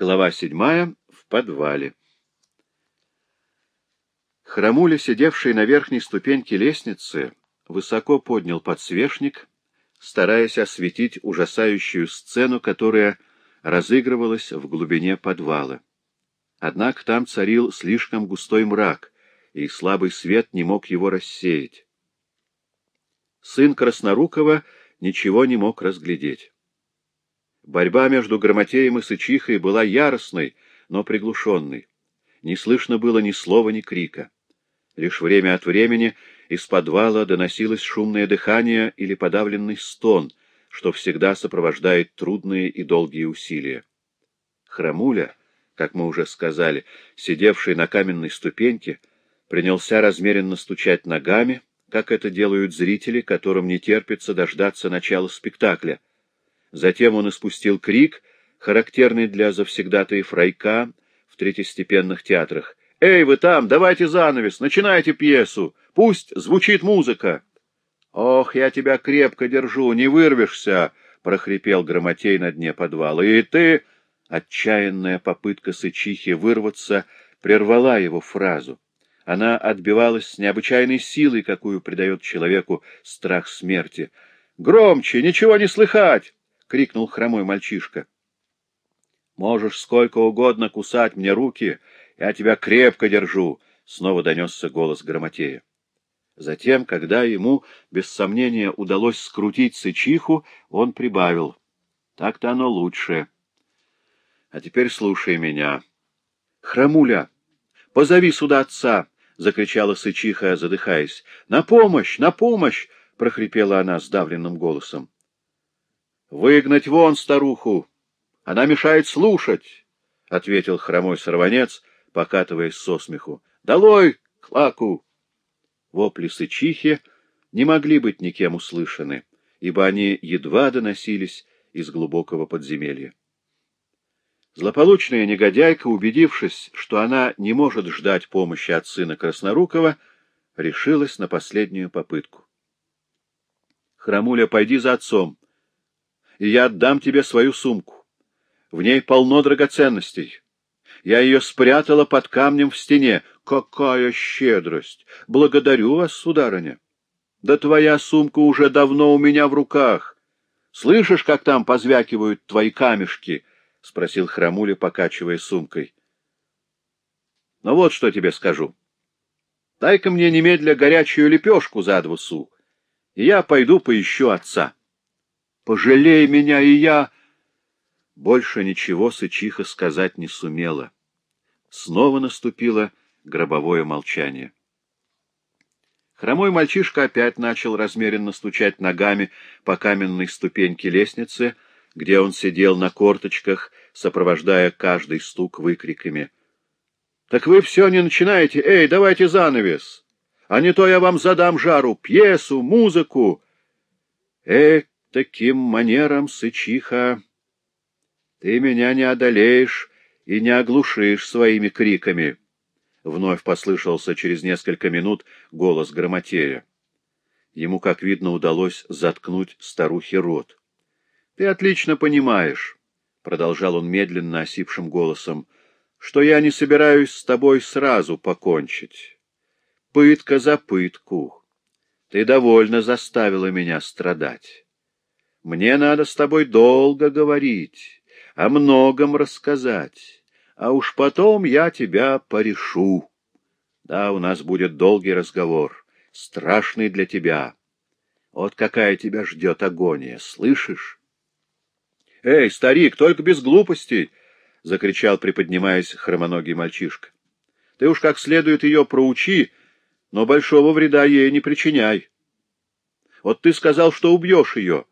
Глава седьмая. В подвале. Храмуля, сидевший на верхней ступеньке лестницы, высоко поднял подсвечник, стараясь осветить ужасающую сцену, которая разыгрывалась в глубине подвала. Однако там царил слишком густой мрак, и слабый свет не мог его рассеять. Сын Краснорукова ничего не мог разглядеть. Борьба между Грамотеем и Сычихой была яростной, но приглушенной. Не слышно было ни слова, ни крика. Лишь время от времени из подвала доносилось шумное дыхание или подавленный стон, что всегда сопровождает трудные и долгие усилия. Храмуля, как мы уже сказали, сидевший на каменной ступеньке, принялся размеренно стучать ногами, как это делают зрители, которым не терпится дождаться начала спектакля. Затем он испустил крик, характерный для завсегдатаев райка в третьестепенных театрах. «Эй, вы там, давайте занавес, начинайте пьесу, пусть звучит музыка!» «Ох, я тебя крепко держу, не вырвешься!» — прохрипел Громотей на дне подвала. «И ты...» — отчаянная попытка Сычихи вырваться прервала его фразу. Она отбивалась с необычайной силой, какую придает человеку страх смерти. «Громче! Ничего не слыхать!» — крикнул хромой мальчишка. «Можешь сколько угодно кусать мне руки, я тебя крепко держу!» — снова донесся голос Громотея. Затем, когда ему, без сомнения, удалось скрутить сычиху, он прибавил. «Так-то оно лучше. А теперь слушай меня. Хромуля, позови сюда отца!» — закричала Сычиха, задыхаясь. — На помощь! На помощь! — прохрипела она сдавленным голосом. — Выгнать вон старуху! Она мешает слушать! — ответил хромой сорванец, покатываясь со смеху. — Долой, клаку! Вопли Сычихи не могли быть никем услышаны, ибо они едва доносились из глубокого подземелья. Злополучная негодяйка, убедившись, что она не может ждать помощи от сына Краснорукова, решилась на последнюю попытку. — Храмуля, пойди за отцом, и я отдам тебе свою сумку. В ней полно драгоценностей. Я ее спрятала под камнем в стене. Какая щедрость! Благодарю вас, сударыня. Да твоя сумка уже давно у меня в руках. Слышишь, как там позвякивают твои камешки? — спросил Храмуля, покачивая сумкой. — Ну вот что тебе скажу. Дай-ка мне немедля горячую лепешку за два су, и я пойду поищу отца. Пожалей меня, и я... Больше ничего Сычиха сказать не сумела. Снова наступило гробовое молчание. Хромой мальчишка опять начал размеренно стучать ногами по каменной ступеньке лестницы, где он сидел на корточках, сопровождая каждый стук выкриками. — Так вы все не начинаете? Эй, давайте занавес! А не то я вам задам жару, пьесу, музыку! Эй, таким манером, сычиха, ты меня не одолеешь и не оглушишь своими криками! Вновь послышался через несколько минут голос Громотея. Ему, как видно, удалось заткнуть старухе рот. Ты отлично понимаешь, — продолжал он медленно осипшим голосом, — что я не собираюсь с тобой сразу покончить. Пытка за пытку. Ты довольно заставила меня страдать. Мне надо с тобой долго говорить, о многом рассказать, а уж потом я тебя порешу. Да, у нас будет долгий разговор, страшный для тебя. Вот какая тебя ждет агония, слышишь? — Эй, старик, только без глупостей! — закричал, приподнимаясь хромоногий мальчишка. — Ты уж как следует ее проучи, но большого вреда ей не причиняй. Вот ты сказал, что убьешь ее.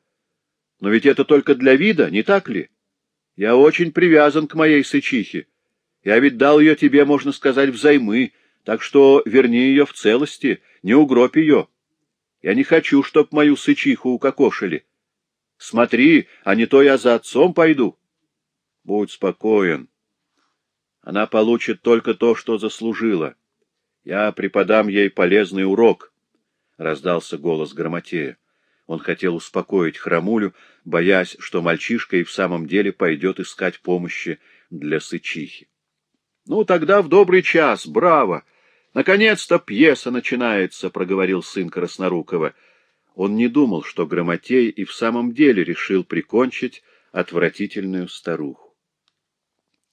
Но ведь это только для вида, не так ли? Я очень привязан к моей сычихе. Я ведь дал ее тебе, можно сказать, взаймы, так что верни ее в целости, не угробь ее. Я не хочу, чтоб мою сычиху укокошили. Смотри, а не то я за отцом пойду. Будь спокоен. Она получит только то, что заслужила. Я преподам ей полезный урок, — раздался голос Грамотея. Он хотел успокоить Храмулю, боясь, что мальчишка и в самом деле пойдет искать помощи для сычихи. — Ну, тогда в добрый час, браво! Наконец-то пьеса начинается, — проговорил сын Краснорукова. Он не думал, что Грамотей и в самом деле решил прикончить отвратительную старуху.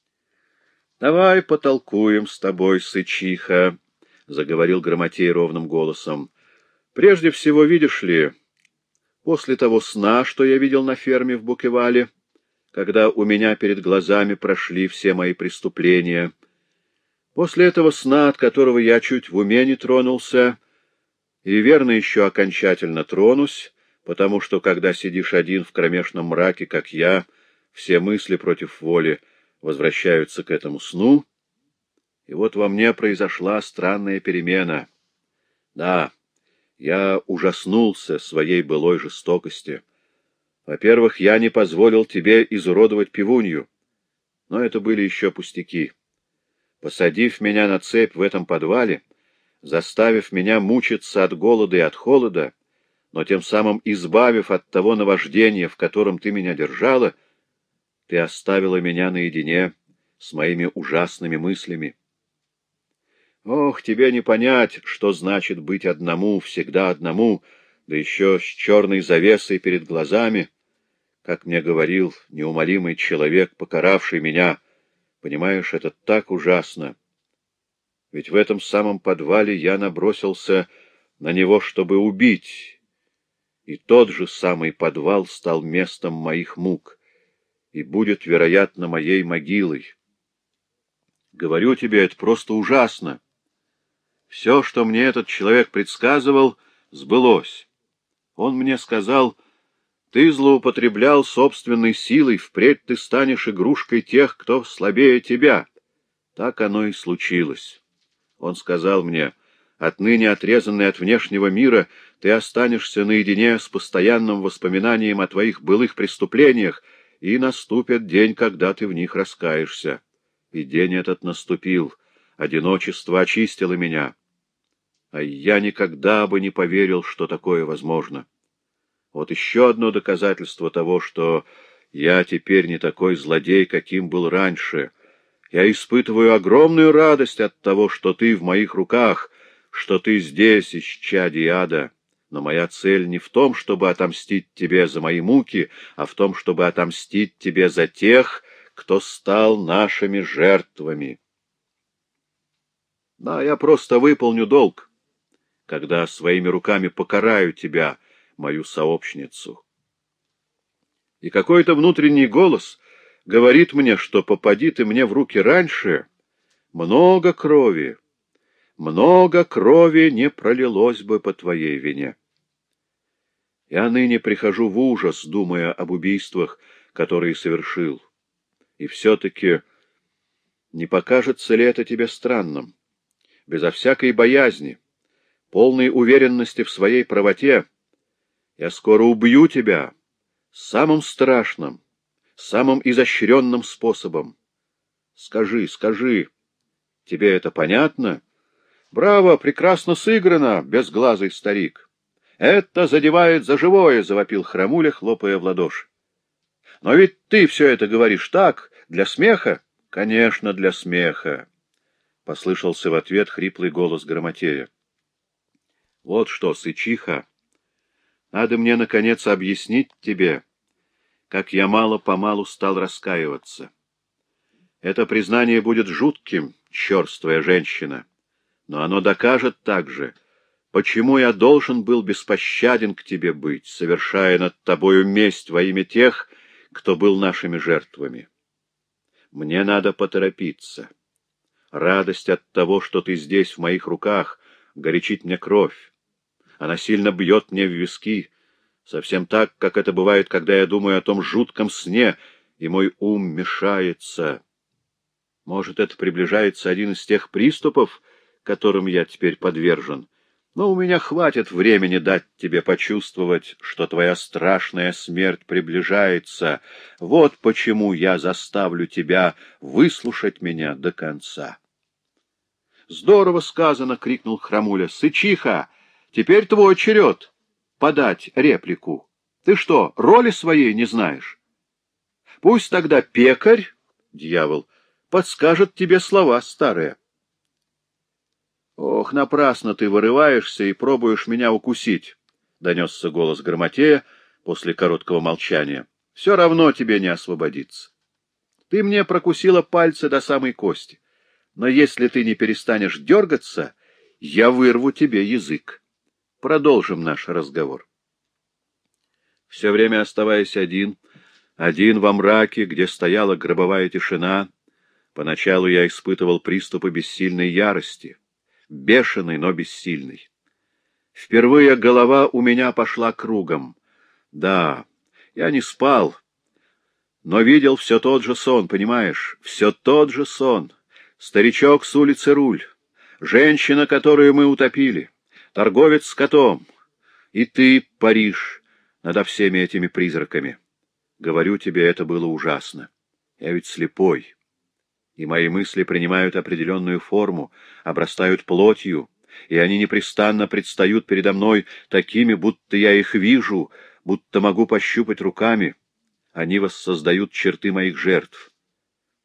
— Давай потолкуем с тобой, сычиха, — заговорил Грамотей ровным голосом. — Прежде всего, видишь ли, после того сна, что я видел на ферме в Букевале, когда у меня перед глазами прошли все мои преступления, после этого сна, от которого я чуть в уме не тронулся, и верно еще окончательно тронусь, потому что, когда сидишь один в кромешном мраке, как я, все мысли против воли возвращаются к этому сну, и вот во мне произошла странная перемена. Да, я ужаснулся своей былой жестокости. Во-первых, я не позволил тебе изуродовать пивунью, но это были еще пустяки. Посадив меня на цепь в этом подвале, заставив меня мучиться от голода и от холода, но тем самым избавив от того наваждения, в котором ты меня держала, ты оставила меня наедине с моими ужасными мыслями. Ох, тебе не понять, что значит быть одному, всегда одному, да еще с черной завесой перед глазами, как мне говорил неумолимый человек, покаравший меня. Понимаешь, это так ужасно. Ведь в этом самом подвале я набросился на него, чтобы убить, и тот же самый подвал стал местом моих мук и будет, вероятно, моей могилой. Говорю тебе, это просто ужасно. Все, что мне этот человек предсказывал, сбылось. Он мне сказал, ты злоупотреблял собственной силой, впредь ты станешь игрушкой тех, кто слабее тебя. Так оно и случилось. Он сказал мне, отныне отрезанный от внешнего мира, ты останешься наедине с постоянным воспоминанием о твоих былых преступлениях, и наступит день, когда ты в них раскаешься. И день этот наступил. Одиночество очистило меня а я никогда бы не поверил, что такое возможно. Вот еще одно доказательство того, что я теперь не такой злодей, каким был раньше. Я испытываю огромную радость от того, что ты в моих руках, что ты здесь, исчадие ада. Но моя цель не в том, чтобы отомстить тебе за мои муки, а в том, чтобы отомстить тебе за тех, кто стал нашими жертвами. Да, я просто выполню долг когда своими руками покараю тебя, мою сообщницу. И какой-то внутренний голос говорит мне, что попади ты мне в руки раньше, много крови, много крови не пролилось бы по твоей вине. Я ныне прихожу в ужас, думая об убийствах, которые совершил. И все-таки не покажется ли это тебе странным? Безо всякой боязни, полной уверенности в своей правоте, я скоро убью тебя самым страшным, самым изощренным способом. Скажи, скажи, тебе это понятно? Браво, прекрасно сыграно, безглазый старик. Это задевает за живое, — завопил Храмуля, хлопая в ладоши. Но ведь ты все это говоришь так, для смеха? Конечно, для смеха, — послышался в ответ хриплый голос Грамотея. Вот что, сычиха, надо мне, наконец, объяснить тебе, как я мало-помалу стал раскаиваться. Это признание будет жутким, черствая женщина, но оно докажет также, почему я должен был беспощаден к тебе быть, совершая над тобою месть во имя тех, кто был нашими жертвами. Мне надо поторопиться. Радость от того, что ты здесь в моих руках, горячит мне кровь. Она сильно бьет мне в виски, совсем так, как это бывает, когда я думаю о том жутком сне, и мой ум мешается. Может, это приближается один из тех приступов, которым я теперь подвержен. Но у меня хватит времени дать тебе почувствовать, что твоя страшная смерть приближается. Вот почему я заставлю тебя выслушать меня до конца. — Здорово сказано! — крикнул Храмуля. — Сычиха! Теперь твой черед подать реплику. Ты что, роли своей не знаешь? Пусть тогда пекарь дьявол, — подскажет тебе слова старые. Ох, напрасно ты вырываешься и пробуешь меня укусить, — донесся голос Громотея после короткого молчания. — Все равно тебе не освободиться. Ты мне прокусила пальцы до самой кости, но если ты не перестанешь дергаться, я вырву тебе язык. Продолжим наш разговор. Все время оставаясь один, один во мраке, где стояла гробовая тишина, поначалу я испытывал приступы бессильной ярости, бешеной, но бессильной. Впервые голова у меня пошла кругом. Да, я не спал, но видел все тот же сон, понимаешь, все тот же сон. Старичок с улицы Руль, женщина, которую мы утопили, торговец с котом, и ты, Париж, надо всеми этими призраками. Говорю тебе, это было ужасно. Я ведь слепой, и мои мысли принимают определенную форму, обрастают плотью, и они непрестанно предстают передо мной такими, будто я их вижу, будто могу пощупать руками. Они воссоздают черты моих жертв.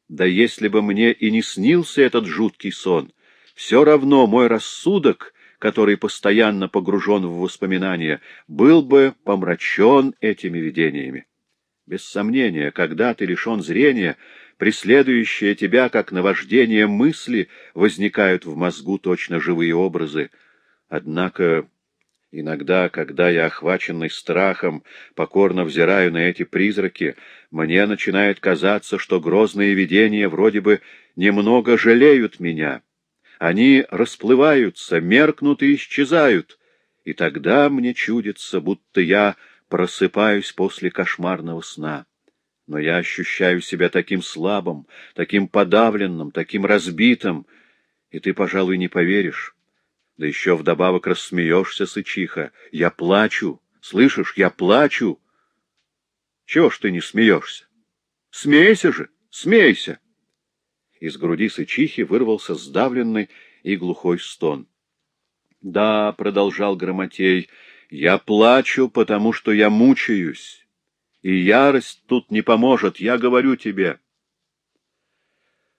Да если бы мне и не снился этот жуткий сон, все равно мой рассудок, который постоянно погружен в воспоминания, был бы помрачен этими видениями. Без сомнения, когда ты лишен зрения, преследующие тебя, как наваждение мысли, возникают в мозгу точно живые образы. Однако иногда, когда я, охваченный страхом, покорно взираю на эти призраки, мне начинает казаться, что грозные видения вроде бы немного жалеют меня. Они расплываются, меркнут и исчезают, и тогда мне чудится, будто я просыпаюсь после кошмарного сна но я ощущаю себя таким слабым, таким подавленным, таким разбитым, и ты, пожалуй, не поверишь. Да еще вдобавок рассмеешься, сычиха. Я плачу, слышишь, я плачу. Чего ж ты не смеешься? Смейся же, смейся. Из груди сычихи вырвался сдавленный и глухой стон. — Да, — продолжал Громотей, — я плачу, потому что я мучаюсь. И ярость тут не поможет, я говорю тебе.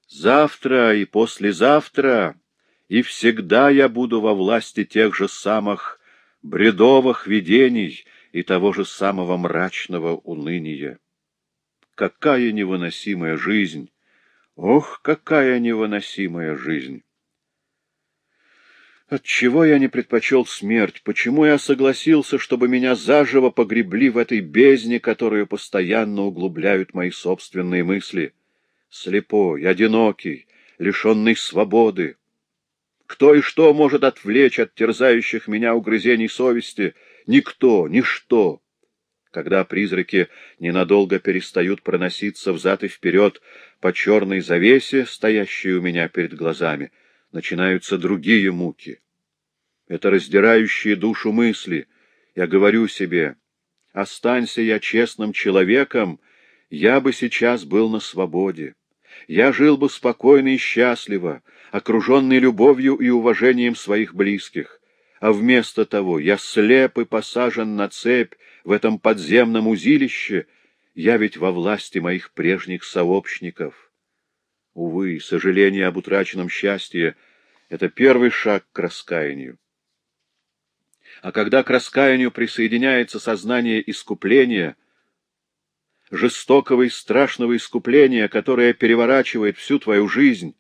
Завтра и послезавтра и всегда я буду во власти тех же самых бредовых видений и того же самого мрачного уныния. Какая невыносимая жизнь! Ох, какая невыносимая жизнь! Отчего я не предпочел смерть? Почему я согласился, чтобы меня заживо погребли в этой бездне, которую постоянно углубляют мои собственные мысли? Слепой, одинокий, лишенный свободы. Кто и что может отвлечь от терзающих меня угрызений совести? Никто, ничто. Когда призраки ненадолго перестают проноситься взад и вперед по черной завесе, стоящей у меня перед глазами, начинаются другие муки. Это раздирающие душу мысли. Я говорю себе, останься я честным человеком, я бы сейчас был на свободе. Я жил бы спокойно и счастливо, окруженный любовью и уважением своих близких. А вместо того я слеп и посажен на цепь в этом подземном узилище, я ведь во власти моих прежних сообщников. Увы, сожаление об утраченном счастье — это первый шаг к раскаянию. А когда к раскаянию присоединяется сознание искупления, жестокого и страшного искупления, которое переворачивает всю твою жизнь,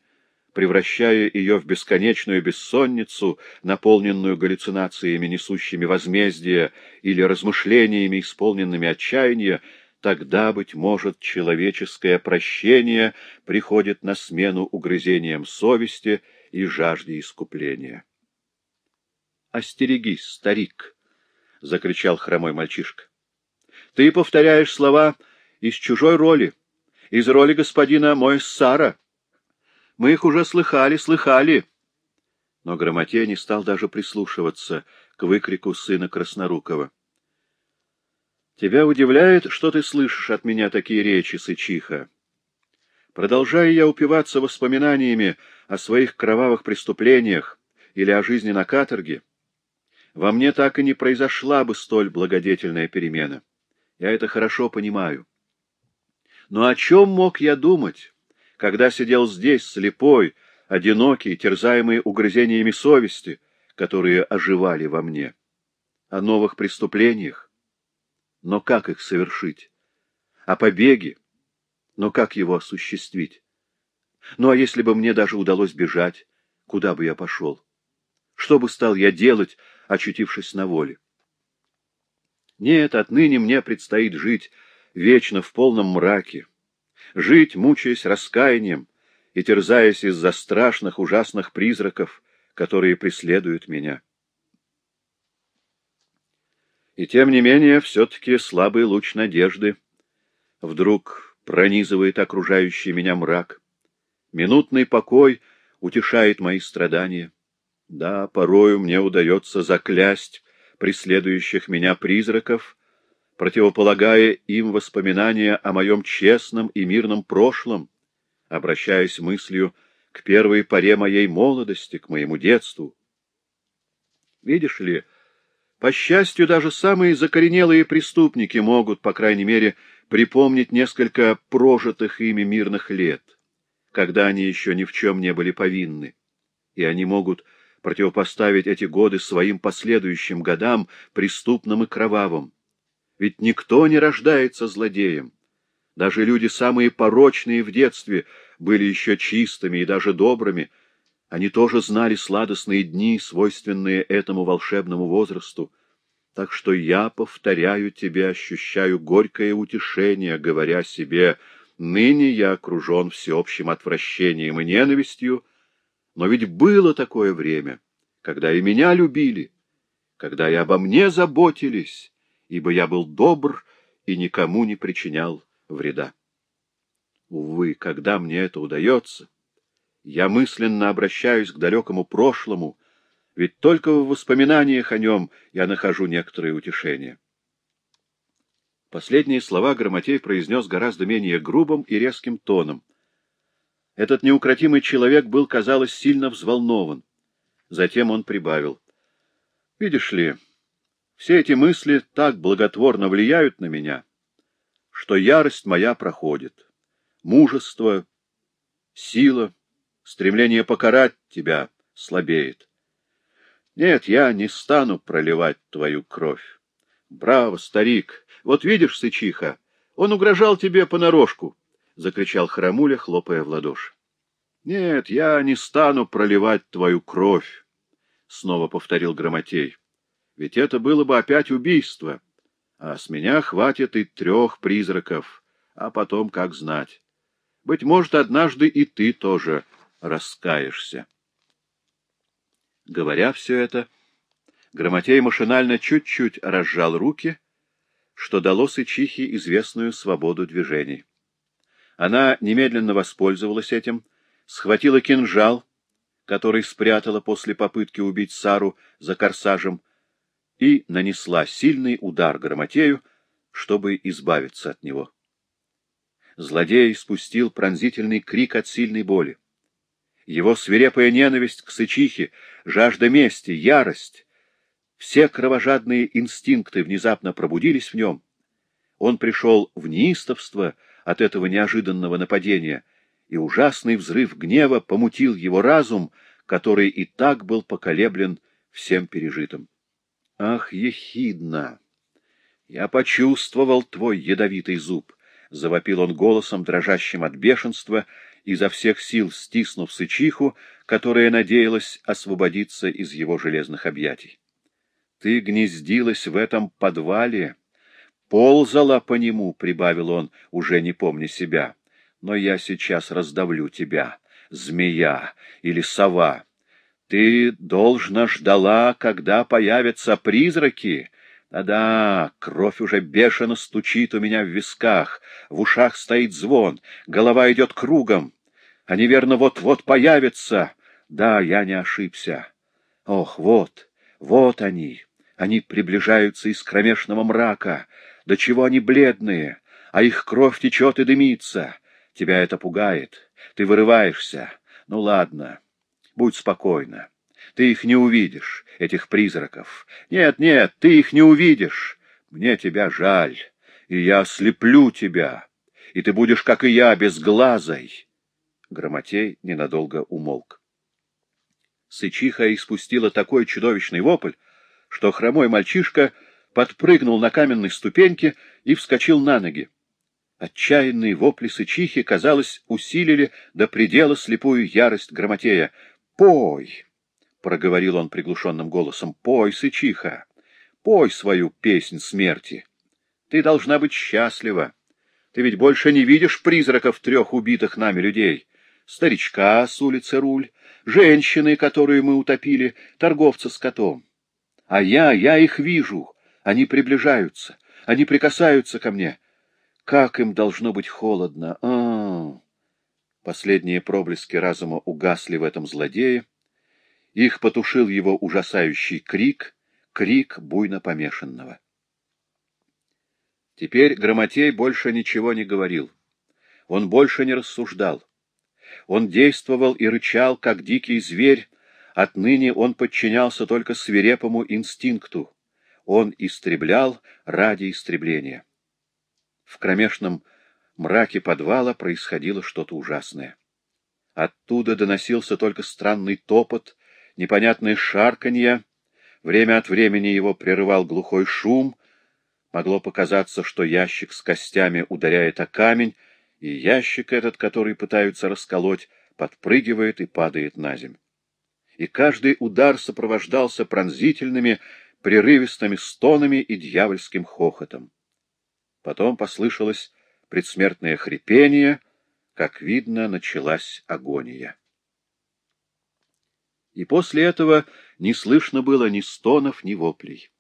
превращая ее в бесконечную бессонницу, наполненную галлюцинациями, несущими возмездие, или размышлениями, исполненными отчаяния, тогда, быть может, человеческое прощение приходит на смену угрызениям совести и жажде искупления. — Остерегись, старик! — закричал хромой мальчишка. — Ты повторяешь слова из чужой роли, из роли господина Моэссара. Мы их уже слыхали, слыхали. Но Грамотей не стал даже прислушиваться к выкрику сына Краснорукова. Тебя удивляет, что ты слышишь от меня такие речи, сычиха? Продолжая я упиваться воспоминаниями о своих кровавых преступлениях или о жизни на каторге, во мне так и не произошла бы столь благодетельная перемена. Я это хорошо понимаю. Но о чем мог я думать, когда сидел здесь, слепой, одинокий, терзаемый угрызениями совести, которые оживали во мне, о новых преступлениях. Но как их совершить? О побеге? Но как его осуществить? Ну а если бы мне даже удалось бежать, куда бы я пошел? Что бы стал я делать, очутившись на воле? Нет, отныне мне предстоит жить вечно в полном мраке, жить, мучаясь раскаянием и терзаясь из-за страшных, ужасных призраков, которые преследуют меня. И тем не менее, все-таки слабый луч надежды вдруг пронизывает окружающий меня мрак. Минутный покой утешает мои страдания. Да, порою мне удается заклясть преследующих меня призраков, противополагая им воспоминания о моем честном и мирном прошлом, обращаясь мыслью к первой поре моей молодости, к моему детству. Видишь ли, по счастью, даже самые закоренелые преступники могут, по крайней мере, припомнить несколько прожитых ими мирных лет, когда они еще ни в чем не были повинны, и они могут противопоставить эти годы своим последующим годам, преступным и кровавым. Ведь никто не рождается злодеем. Даже люди, самые порочные в детстве, были еще чистыми и даже добрыми. Они тоже знали сладостные дни, свойственные этому волшебному возрасту. Так что я, повторяю тебе, ощущаю горькое утешение, говоря себе, ныне я окружен всеобщим отвращением и ненавистью, но ведь было такое время, когда и меня любили, когда и обо мне заботились, ибо я был добр и никому не причинял вреда. Увы, когда мне это удается, я мысленно обращаюсь к далекому прошлому, ведь только в воспоминаниях о нем я нахожу некоторое утешение. Последние слова Грамотей произнес гораздо менее грубым и резким тоном. Этот неукротимый человек был, казалось, сильно взволнован. Затем он прибавил. — Видишь ли, все эти мысли так благотворно влияют на меня, что ярость моя проходит. Мужество, сила, стремление покарать тебя слабеет. Нет, я не стану проливать твою кровь. Браво, старик! Вот видишь, сычиха, он угрожал тебе понарошку. — закричал Храмуля, хлопая в ладоши. — Нет, я не стану проливать твою кровь, — снова повторил Грамотей. — Ведь это было бы опять убийство, а с меня хватит и трех призраков, а потом как знать. Быть может, однажды и ты тоже раскаешься. Говоря все это, Грамотей машинально чуть-чуть разжал руки, что дало Сычихе известную свободу движений. Она немедленно воспользовалась этим, схватила кинжал, который спрятала после попытки убить Сару за корсажем, и нанесла сильный удар Грамотею, чтобы избавиться от него. Злодей спустил пронзительный крик от сильной боли. Его свирепая ненависть к сычихе, жажда мести, ярость — все кровожадные инстинкты внезапно пробудились в нем. Он пришел в неистовство — от этого неожиданного нападения, и ужасный взрыв гнева помутил его разум, который и так был поколеблен всем пережитым. «Ах, ехидна! Я почувствовал твой ядовитый зуб!» — завопил он голосом, дрожащим от бешенства, изо всех сил стиснув сычиху, которая надеялась освободиться из его железных объятий. «Ты гнездилась в этом подвале!» ползала по нему, — прибавил он, уже не помня себя. Но я сейчас раздавлю тебя, змея или сова. Ты должна ждала, когда появятся призраки. Да-да, кровь уже бешено стучит у меня в висках, в ушах стоит звон, голова идет кругом. Они, верно, вот-вот появятся. Да, я не ошибся. Ох, вот, вот они. Они приближаются из кромешного мрака. До чего они бледные, а их кровь течет и дымится. Тебя это пугает. Ты вырываешься. Ну, ладно, будь спокойна. Ты их не увидишь, этих призраков. Нет, нет, ты их не увидишь. Мне тебя жаль, и я ослеплю тебя, и ты будешь, как и я, безглазой. Громотей ненадолго умолк. Сычиха испустила такой чудовищный вопль, что хромой мальчишка подпрыгнул на каменной ступеньке и вскочил на ноги. Отчаянные вопли сычихи, казалось, усилили до предела слепую ярость Громотея. «Пой!» — проговорил он приглушенным голосом. «Пой, сычиха! Пой свою песнь смерти! Ты должна быть счастлива! Ты ведь больше не видишь призраков трех убитых нами людей!» старичка с улицы Руль, женщины, которые мы утопили, торговца с котом. А я, я их вижу, они приближаются, они прикасаются ко мне. Как им должно быть холодно! А -а -а. Последние проблески разума угасли в этом злодее. Их потушил его ужасающий крик, крик буйно помешанного. Теперь Грамотей больше ничего не говорил. Он больше не рассуждал. Он действовал и рычал, как дикий зверь, отныне он подчинялся только свирепому инстинкту. Он истреблял ради истребления. В кромешном мраке подвала происходило что-то ужасное. Оттуда доносился только странный топот, непонятное шарканье, время от времени его прерывал глухой шум, могло показаться, что ящик с костями ударяет о камень, и ящик этот, который пытаются расколоть, подпрыгивает и падает на землю. И каждый удар сопровождался пронзительными, прерывистыми стонами и дьявольским хохотом. Потом послышалось предсмертное хрипение, как видно, началась агония. И после этого не слышно было ни стонов, ни воплей.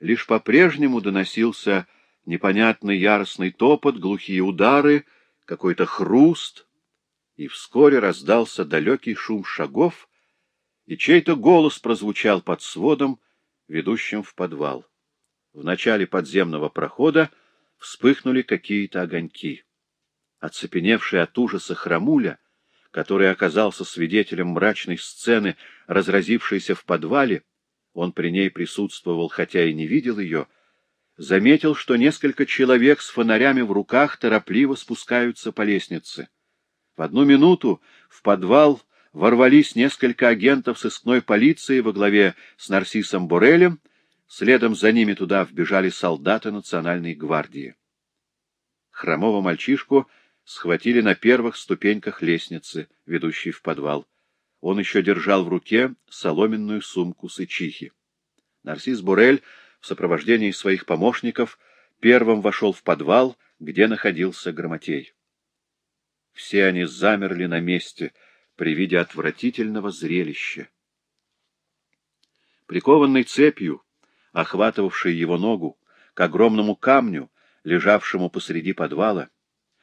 Лишь по-прежнему доносился непонятный яростный топот, глухие удары, какой-то хруст, и вскоре раздался далекий шум шагов, и чей-то голос прозвучал под сводом, ведущим в подвал. В начале подземного прохода вспыхнули какие-то огоньки. Оцепеневший от ужаса храмуля, который оказался свидетелем мрачной сцены, разразившейся в подвале, он при ней присутствовал, хотя и не видел ее, заметил, что несколько человек с фонарями в руках торопливо спускаются по лестнице. В одну минуту в подвал ворвались несколько агентов сыскной полиции во главе с Нарсисом Борелем, следом за ними туда вбежали солдаты национальной гвардии. Хромого мальчишку схватили на первых ступеньках лестницы, ведущей в подвал. Он еще держал в руке соломенную сумку сычихи. Нарсис Бурель в сопровождении своих помощников первым вошел в подвал, где находился Громотей. Все они замерли на месте при виде отвратительного зрелища. Прикованный цепью, охватывавшей его ногу, к огромному камню, лежавшему посреди подвала,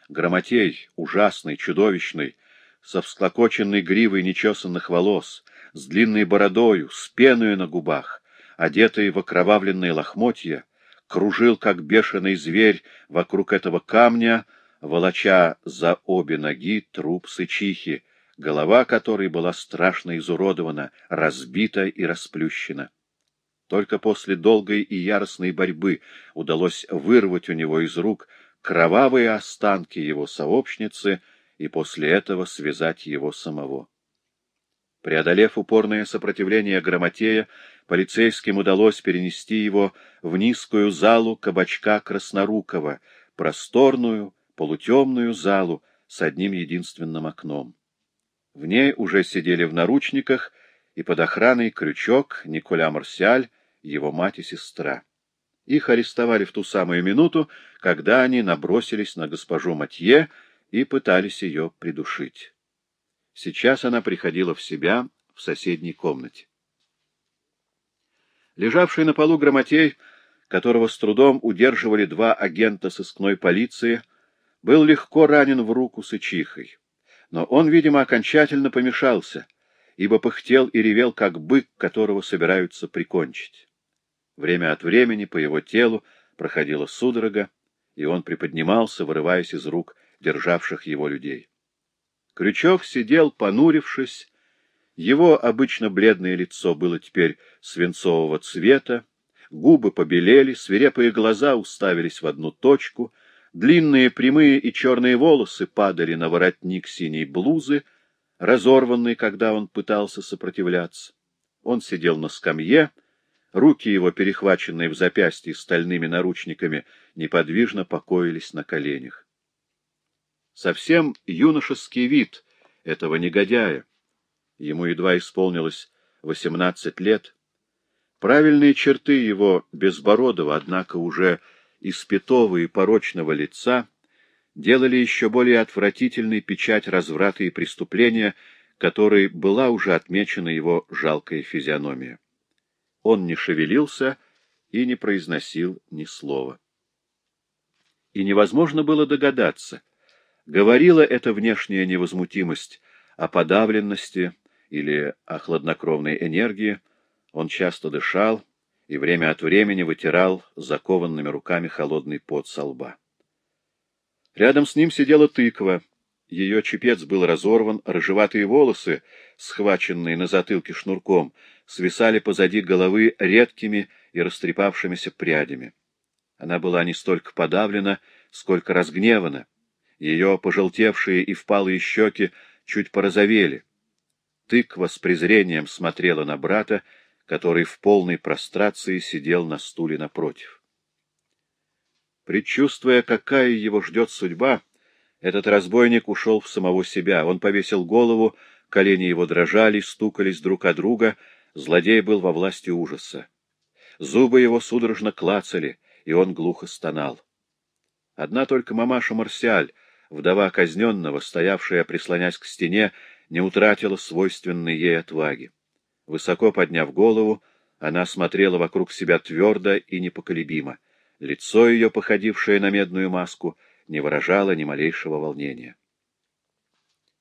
Громотей, ужасный, чудовищный, со всклокоченной гривой нечесанных волос, с длинной бородою, с пеною на губах, одетый в окровавленные лохмотья, кружил, как бешеный зверь, вокруг этого камня, волоча за обе ноги труп сычихи, голова которой была страшно изуродована, разбита и расплющена. Только после долгой и яростной борьбы удалось вырвать у него из рук кровавые останки его сообщницы и после этого связать его самого. Преодолев упорное сопротивление Грамотея, полицейским удалось перенести его в низкую залу кабачка Краснорукова, просторную, полутемную залу с одним единственным окном. В ней уже сидели в наручниках и под охраной Крючок, Николя Марсиаль, его мать и сестра. Их арестовали в ту самую минуту, когда они набросились на госпожу Матье и пытались ее придушить. Сейчас она приходила в себя в соседней комнате. Лежавший на полу грамотей, которого с трудом удерживали два агента сыскной полиции, был легко ранен в руку сычихой. Но он, видимо, окончательно помешался, ибо пыхтел и ревел, как бык, которого собираются прикончить. Время от времени по его телу проходила судорога, и он приподнимался, вырываясь из рук державших его людей. Крючок сидел, понурившись. Его обычно бледное лицо было теперь свинцового цвета, губы побелели, свирепые глаза уставились в одну точку, Длинные прямые и черные волосы падали на воротник синей блузы, разорванный, когда он пытался сопротивляться. Он сидел на скамье, руки его, перехваченные в запястье стальными наручниками, неподвижно покоились на коленях. Совсем юношеский вид этого негодяя. Ему едва исполнилось восемнадцать лет. Правильные черты его безбородого, однако уже испятого и порочного лица делали еще более отвратительной печать разврата и преступления, которой была уже отмечена его жалкая физиономия. Он не шевелился и не произносил ни слова. И невозможно было догадаться, говорила эта внешняя невозмутимость о подавленности или о хладнокровной энергии, он часто дышал и время от времени вытирал закованными руками холодный пот со лба. Рядом с ним сидела тыква. Ее чепец был разорван, рыжеватые волосы, схваченные на затылке шнурком, свисали позади головы редкими и растрепавшимися прядями. Она была не столько подавлена, сколько разгневана. Ее пожелтевшие и впалые щеки чуть порозовели. Тыква с презрением смотрела на брата, который в полной прострации сидел на стуле напротив. Предчувствуя, какая его ждет судьба, этот разбойник ушел в самого себя. Он повесил голову, колени его дрожали, стукались друг о друга, злодей был во власти ужаса. Зубы его судорожно клацали, и он глухо стонал. Одна только мамаша Марсиаль, вдова казненного, стоявшая, прислонясь к стене, не утратила свойственной ей отваги. Высоко подняв голову, она смотрела вокруг себя твердо и непоколебимо. Лицо ее, походившее на медную маску, не выражало ни малейшего волнения.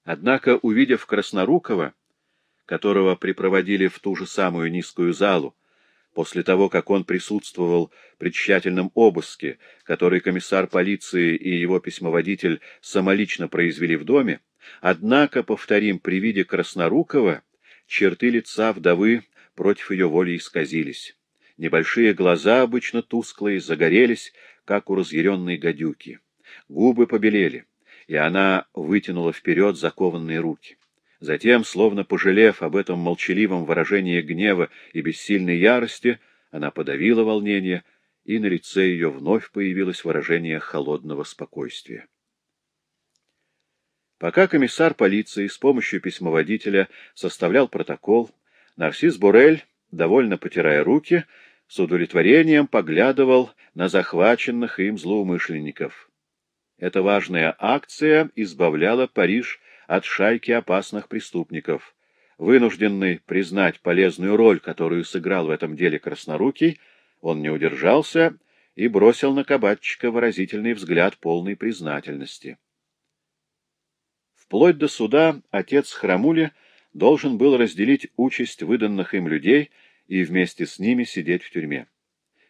Однако, увидев Краснорукова, которого припроводили в ту же самую низкую залу, после того, как он присутствовал при тщательном обыске, который комиссар полиции и его письмоводитель самолично произвели в доме, однако, повторим, при виде Краснорукова, черты лица вдовы против ее воли исказились. Небольшие глаза, обычно тусклые, загорелись, как у разъяренной гадюки. Губы побелели, и она вытянула вперед закованные руки. Затем, словно пожалев об этом молчаливом выражении гнева и бессильной ярости, она подавила волнение, и на лице ее вновь появилось выражение холодного спокойствия. Пока комиссар полиции с помощью письмоводителя составлял протокол, Нарсис Бурель, довольно потирая руки, с удовлетворением поглядывал на захваченных им злоумышленников. Эта важная акция избавляла Париж от шайки опасных преступников. Вынужденный признать полезную роль, которую сыграл в этом деле Краснорукий, он не удержался и бросил на кабачика выразительный взгляд полной признательности. Вплоть до суда отец Храмули должен был разделить участь выданных им людей и вместе с ними сидеть в тюрьме.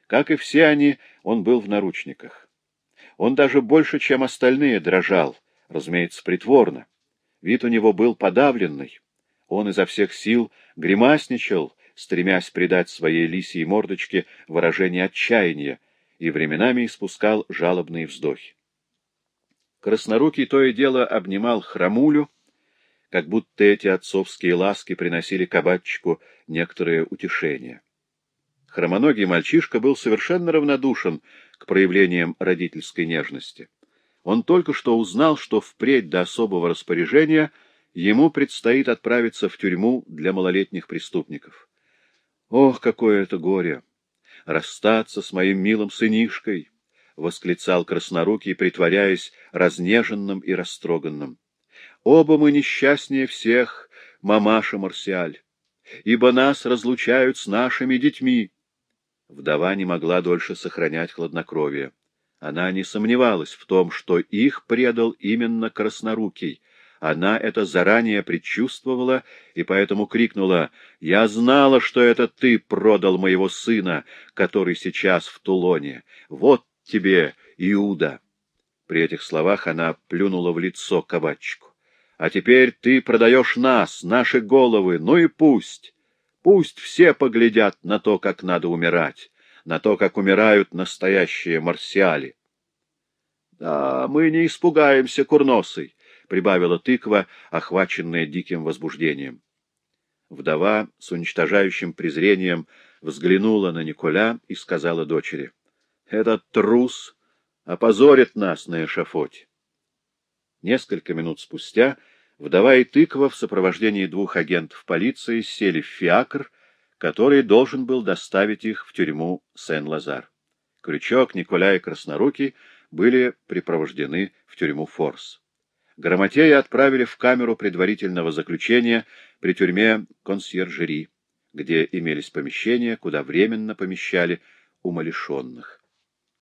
Как и все они, он был в наручниках. Он даже больше, чем остальные, дрожал, разумеется, притворно. Вид у него был подавленный. Он изо всех сил гримасничал, стремясь придать своей лисьей мордочке выражение отчаяния, и временами испускал жалобные вздохи. Краснорукий то и дело обнимал храмулю, как будто эти отцовские ласки приносили кабачику некоторое утешение. Хромоногий мальчишка был совершенно равнодушен к проявлениям родительской нежности. Он только что узнал, что впредь до особого распоряжения ему предстоит отправиться в тюрьму для малолетних преступников. Ох, какое это горе! Расстаться с моим милым сынишкой! — восклицал краснорукий, притворяясь разнеженным и растроганным. — Оба мы несчастнее всех, мамаша Марсиаль, ибо нас разлучают с нашими детьми. Вдова не могла дольше сохранять хладнокровие. Она не сомневалась в том, что их предал именно Краснорукий. Она это заранее предчувствовала и поэтому крикнула «Я знала, что это ты продал моего сына, который сейчас в Тулоне. Вот тебе, Иуда!» При этих словах она плюнула в лицо кабачку. «А теперь ты продаешь нас, наши головы, ну и пусть! Пусть все поглядят на то, как надо умирать!» на то, как умирают настоящие марсиали. Да, мы не испугаемся курносой, — прибавила тыква, охваченная диким возбуждением. Вдова с уничтожающим презрением взглянула на Николя и сказала дочери, — Этот трус опозорит нас на эшафоте. Несколько минут спустя вдова и тыква в сопровождении двух агентов полиции сели в фиакр, который должен был доставить их в тюрьму Сен-Лазар. Крючок, Николя и Краснорукий были припровождены в тюрьму Форс. Грамотея отправили в камеру предварительного заключения при тюрьме консьержери, где имелись помещения, куда временно помещали умалишенных.